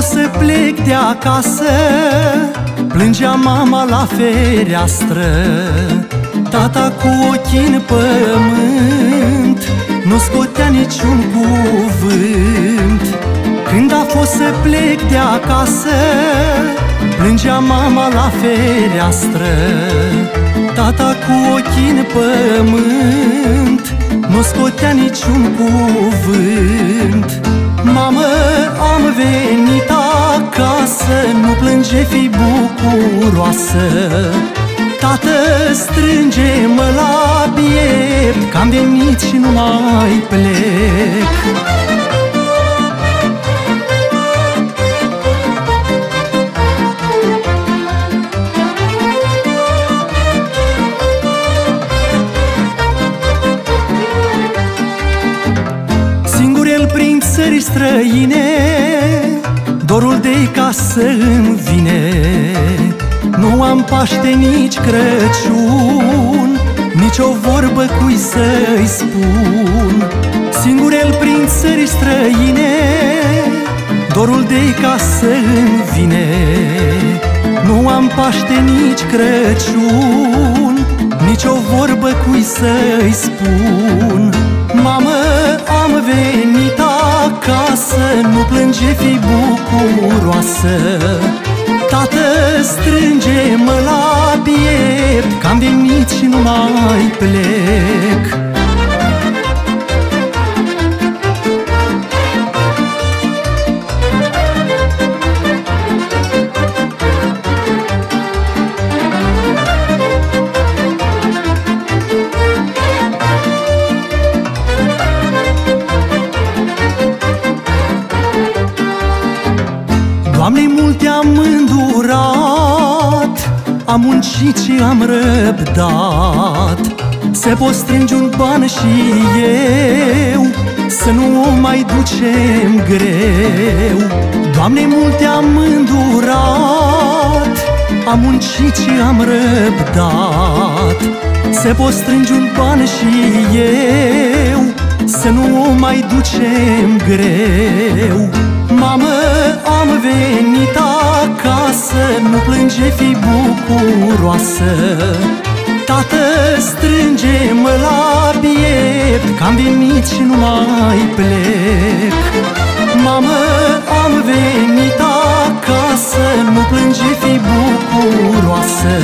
fost să plec de acasă. Plângea mama la fereastră. Tata cu ochii în pământ Nu scotea niciun cuvânt. Când a fost să plec de acasă Plângea mama la fereastră. Tata cu ochii în pământ Nu scotea niciun cuvânt. Mamă, am venit acasă Nu plânge, fi bucuroasă. Tată, strânge-mă la piept Că-am venit și nu mai plec. Singur el prin țări străine Dorul de casă îmi vine. Nu am Paște nici Crăciun Nici o vorbă cui să-i spun. Singur el prin țări străine Dorul de casă îmi vine. Nu am Paște nici Crăciun Nici o vorbă cui să-i spun. Mamă, am venit acasă Nu plânge, fi bucuroasă. Tată, strânge-mă la piept Că-am venit și nu mai plec Doamne, multe am îndurat Am muncit și am răbdat. Se pot strânge un ban și eu Să nu o mai ducem greu. Doamne, multe am îndurat Am muncit și am răbdat. Se pot strânge un ban și eu Să nu o mai ducem greu. Mamă, am venit acasă Nu plânge, fi bucuroasă. Tată, strânge-mă la piept Că-am venit și nu mai plec. Mamă, am venit acasă Nu plânge, fi bucuroasă